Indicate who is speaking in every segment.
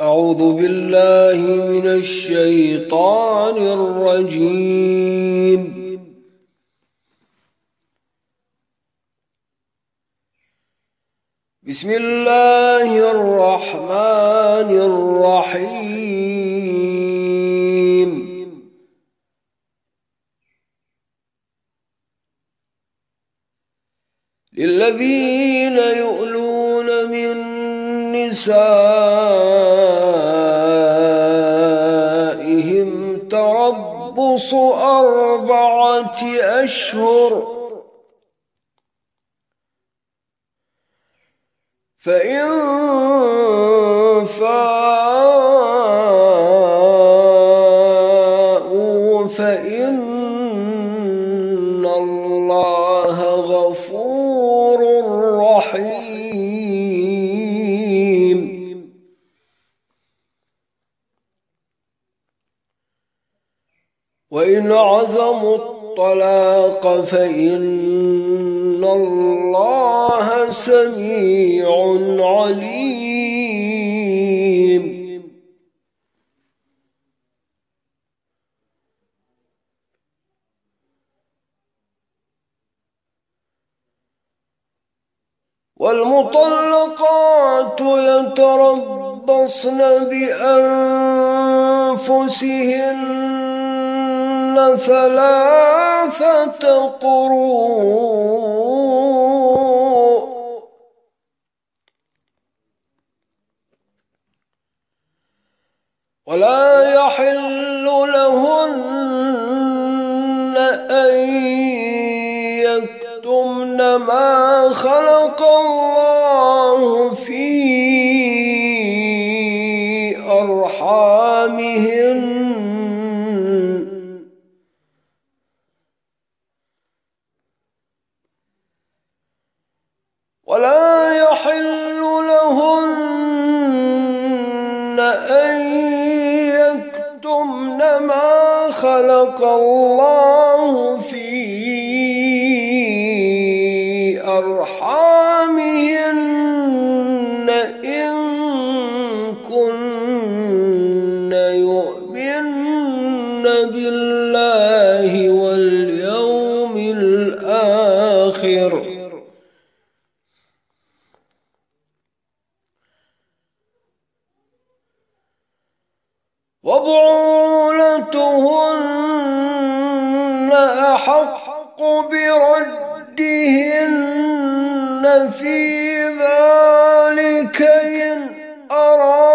Speaker 1: أعوذ بالله من الشيطان الرجيم. بسم الله الرحمن الرحيم. للذين يؤلون من نسائهم تربص أربعة أشهر. فإن فإن الله سميع عليم. والمطلقات يتربصن بأنفسهن ثلاثة قروء. ولا يحل لهن أن يكتمن ما خلق الله. خلق الله. أحق بردهن في ذلك إن أرادوا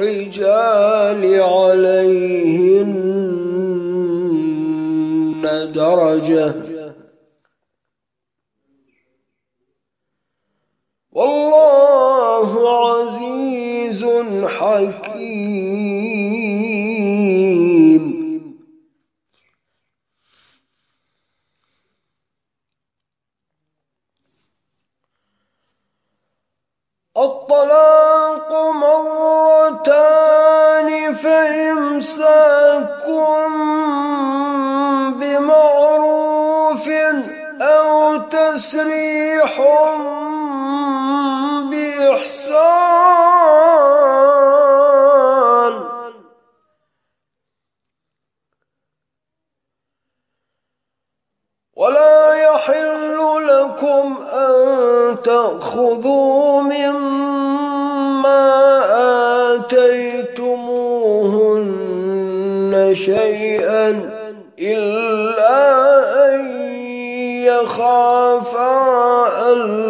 Speaker 1: وللرجال عليهن درجة. والله عزيز حكيم. لكم أن تأخذوا مما آتيتموهن شيئا إلا أن يخافا ألا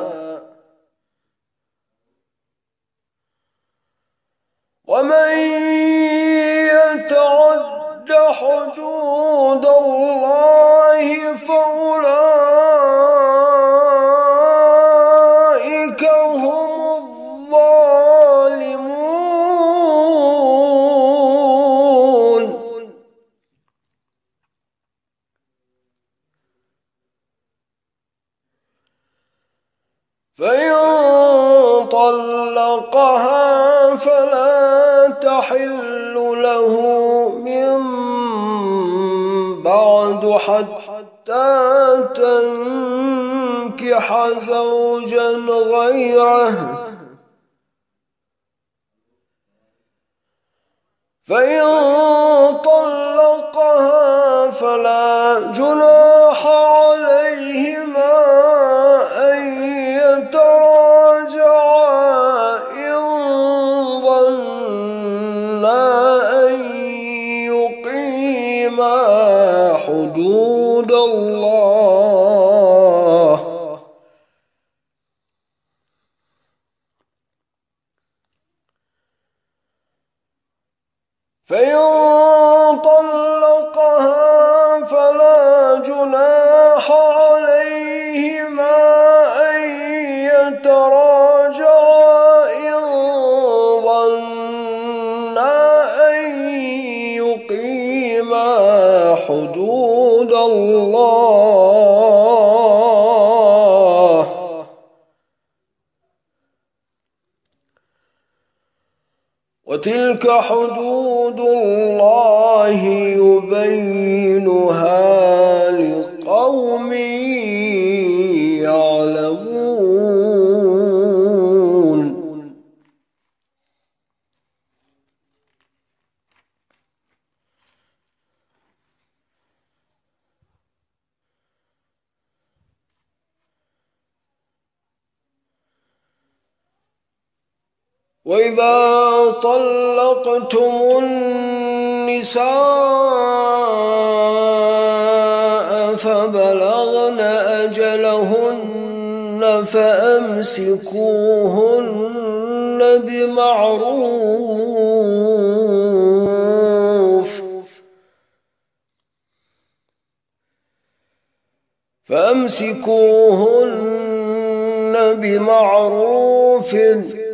Speaker 1: ومن يتعد حدود الله فأولئك هم الظالمون. فإن طلقها زوجا غيره. فإن وتلك حدود الله يبينها لقوم يعلمون. وإذا طلقتم النساء فبلغن أجلهن فأمسكوهن بمعروف فأمسكوهن بمعروف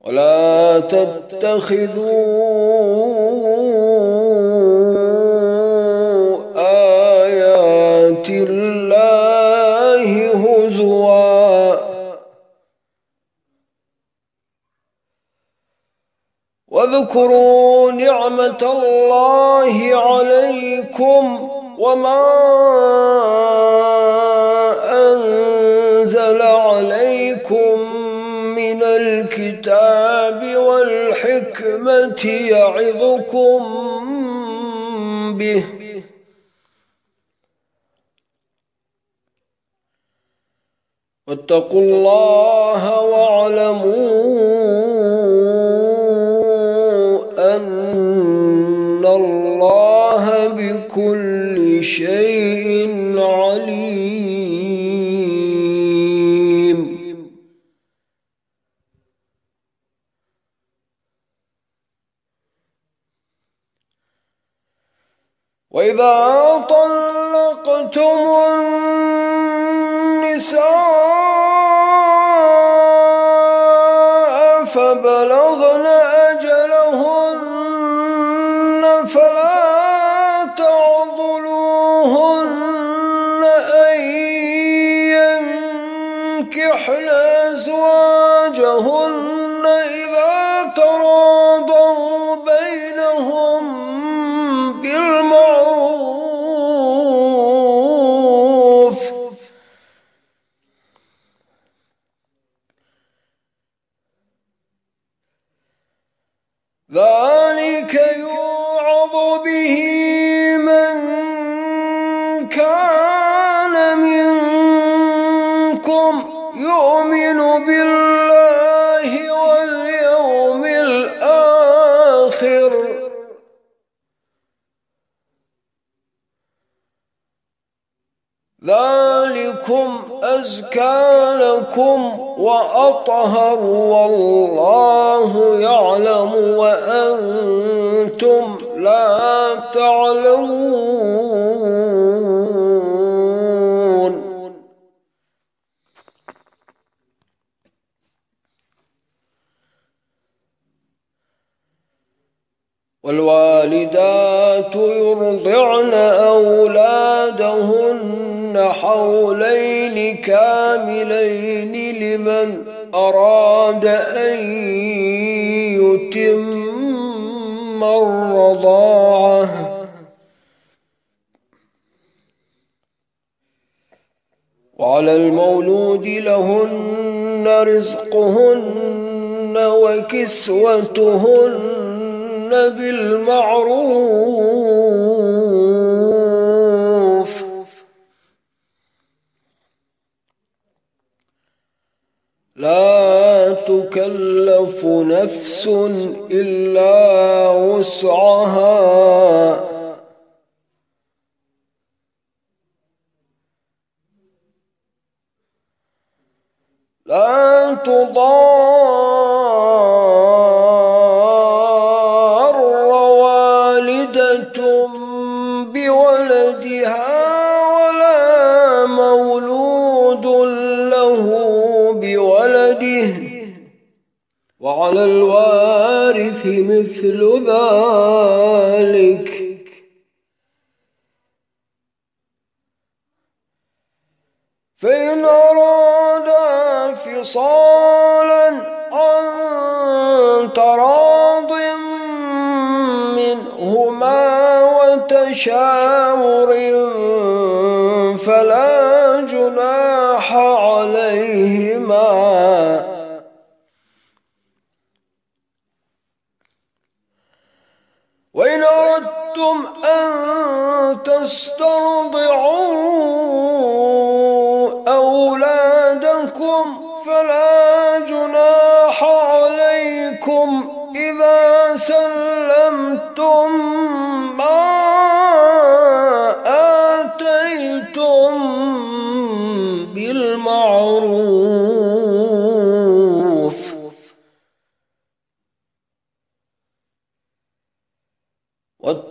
Speaker 1: ولا تتخذوا آيات الله هزوا. واذكروا نعمة الله عليكم وما الكتاب والحكمة يعظكم به. واتقوا الله واعلموا أن الله بكل شيء وإذا طلقتم النساء فبلغن أجلهن فلا تعضلوهن أن ينكحن أزواجهن إذا وأطهر والله يعلم وأنتم لا تعلمون. والوالدات يرضعن أولادهن حولين كاملين لمن أراد أن يتم الرضاعة. وعلى المولود لهن رزقهن وكسوتهن بالمعروف. لا تكلف نفس إلا وسعها. لا تضار والدة بولدها ولا مولود وعلى الوارث مثل ذلك. فإن أرادا فصالا عن تراض منهما وتشاور أردتم أن تسترضعوا أولادكم فلا جناح عليكم إذا سلمتم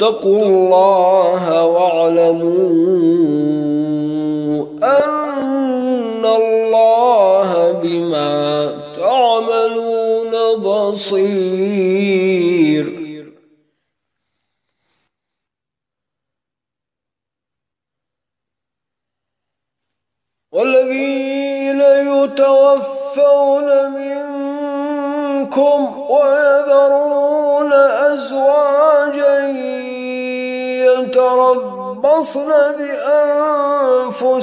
Speaker 1: واتقوا الله واعلموا أن الله بما تعملون بصير. والذين يتوفون منكم ويذرون يتربصن بأنفسهن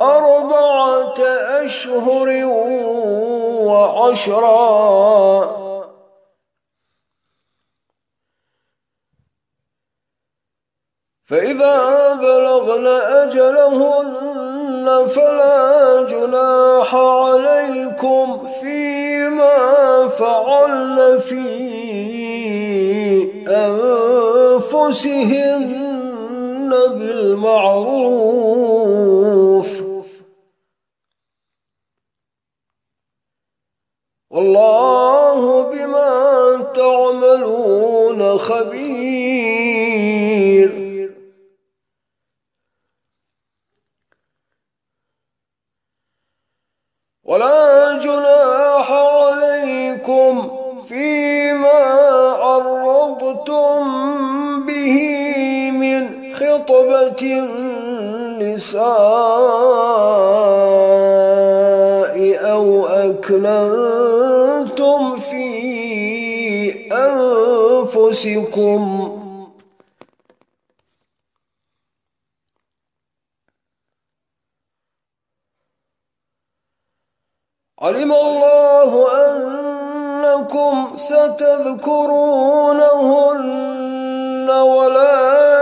Speaker 1: أربعة أشهر وعشرا. فإذا بلغن أجلهن فلا جناح عليكم فيما فعلن في أنفسهن بالمعروف. والله بما تعملون خبير. ولا جناح خطبة النساء أو أكننتم في أنفسكم. علم الله أنكم ستذكرونهن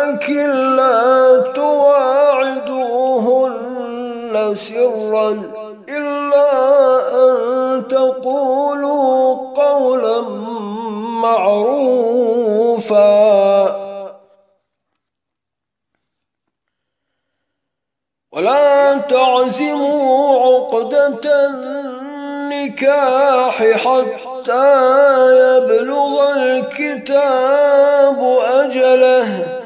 Speaker 1: ولكن لا تواعدوهن سرا إلا أن تقولوا قولا معروفا. تعزموا عقدة النكاح حتى يبلغ الكتاب أجله.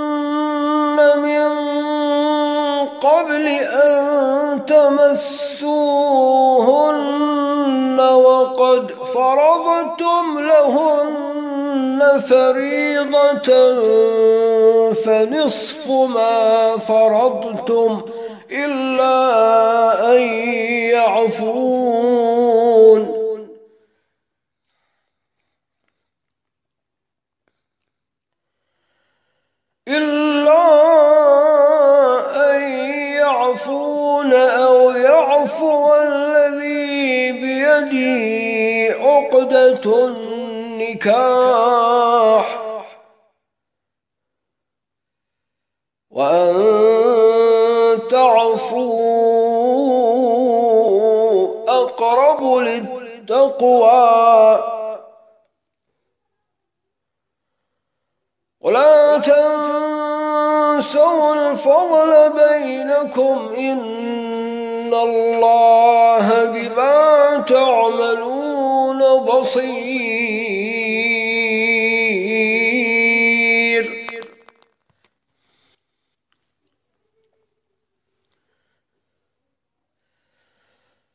Speaker 1: قبل أن تمسوهن وقد فرضتم لهن فريضة فنصف ما فرضتم إلا أن يعفون. إلا يعفون أو يعفو الذي بيده عقدة النكاح. وأن تعفوا أقرب للتقوى. بينكم إن الله بما تعملون بصير.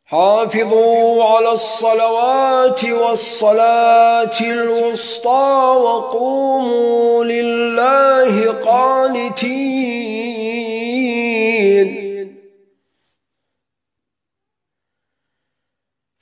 Speaker 1: حافظوا على الصلوات والصلاة الوسطى وقوموا لله قانتين.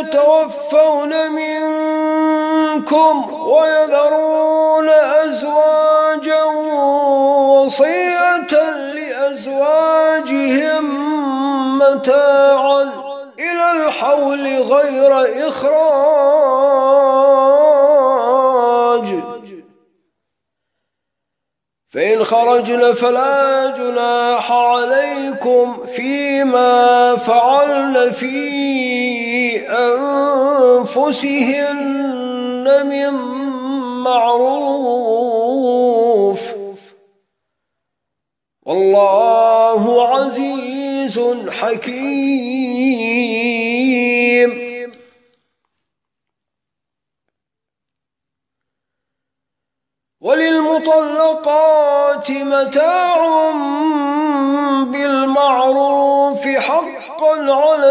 Speaker 1: يتوفون منكم ويذرون أزواجا وصية لأزواجهم متاعا إلى الحول غير إخراج. فإن خرجن فلا جناح عليكم فيما فعلن في أنفسهن من معروف. والله عزيز حكيم. وللمطلقات متاع بالمعروف حقا على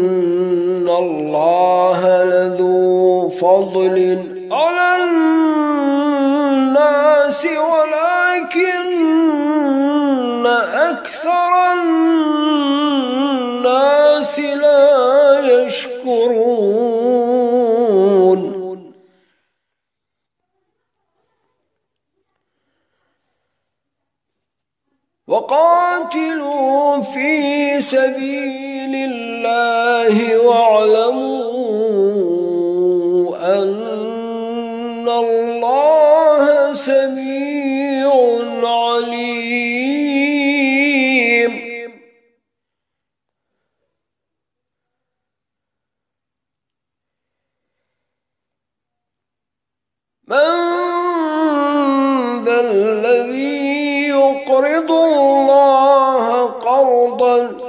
Speaker 1: فضل على الناس ولكن أكثر الناس لا يشكرون. وقاتلوا في سبيل الله واعلموا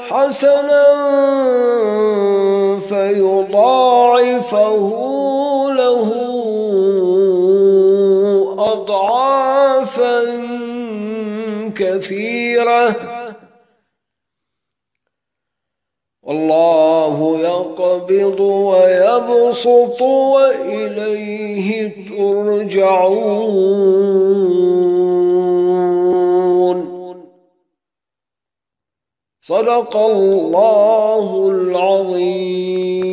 Speaker 1: حسنا فيضاعفه له أضعافا كثيرة. والله يقبض ويبسط وإليه ترجعون. صدق الله العظيم.